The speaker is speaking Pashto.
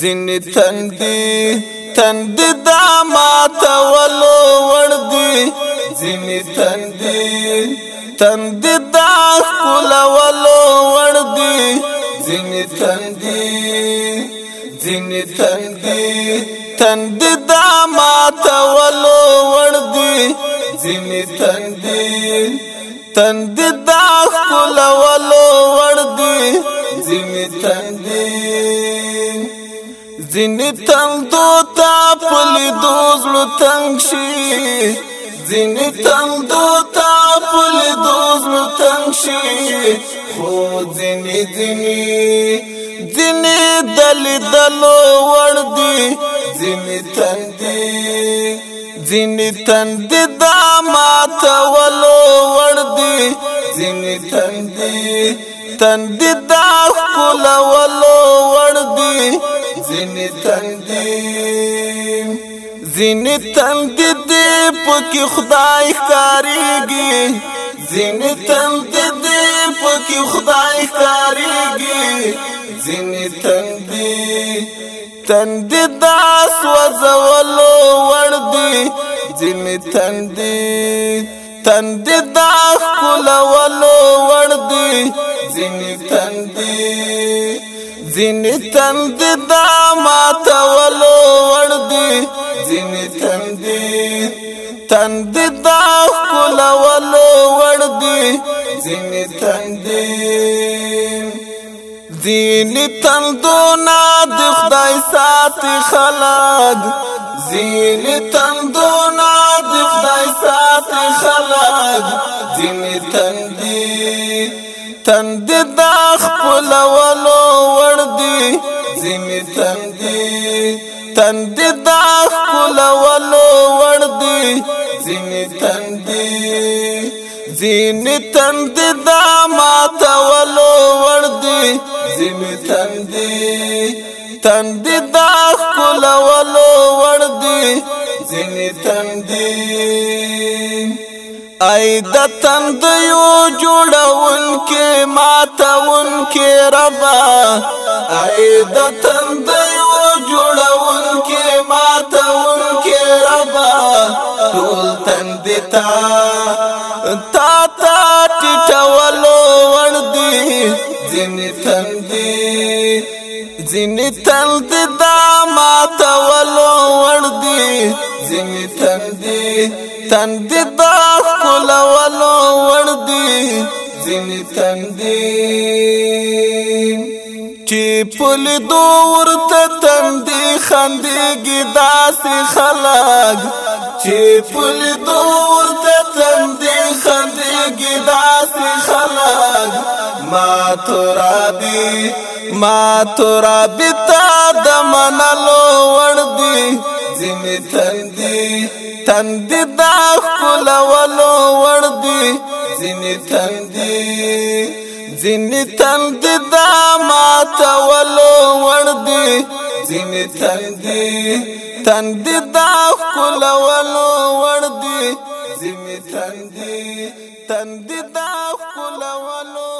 ځینې تندې تندې دا ماته ولو وړ دي ځینې تندې تندې دا خپل ولو وړ دي ځینې تندې ځینې تندې تندې دا ماته ولو وړ دي ځینې تندې تندې دا خپل ولو وړ دي ځینې تندې زینی تندو تا پلی دوزلو تنگ شی زینی تندو تا پلی دوزلو تنگ شی خود زینی زینی زینی دل دلو وردی زینی تندی زینی تندی دا ماتا ولو وردی زینی تندی تندی دا کلا ولو وردی زینی تندیم زینی تندی دی پکی خدای کاریگی زینی تندی دی پکی خدای کاریگی زینی تندی تندی داس وزولو وردی زینی تندی تندی داس کلولو وردی زینی تندی زینی تند دا ماتا ولو وردی زینی تندی تند دا کل ولو وردی زینی تندی زینی تندونا دی خدای ساتی خلق زینی تندونا دی خدای ساتی خلق زینی تندی تند دا خپل ولو ور دي ځنی تند تند دا خپل ولو ور دي ځنی تند ځنی تند دا ماته ولو ور دي ځنی تند تند دا خپل ولو ور دي ځنی تند ای د تندیو جوړون کې ماتون کې ربا ای د تندیو جوړون کې ماتون کې ربا ټول تندتا تا تا ټټولو ور دي ځین تندي ځین تند دا ماتولو ور وي ځینې تندې تندې دا ښکلولو وړ دي ځینې تندې چې پل دو ورته تندې خندېږي داسې خلک چې پل دو ورته تندې خندېږي داسې خلک ما ترابي ما ترابي تا د منلو زمي تندي تندي دا خپل ولو ور دي زمي تندي زمي تندي دا ما ته ولو ور دي زمي تندي تندي دا خپل ولو ور دي زمي تندي تندي دا خپل ولو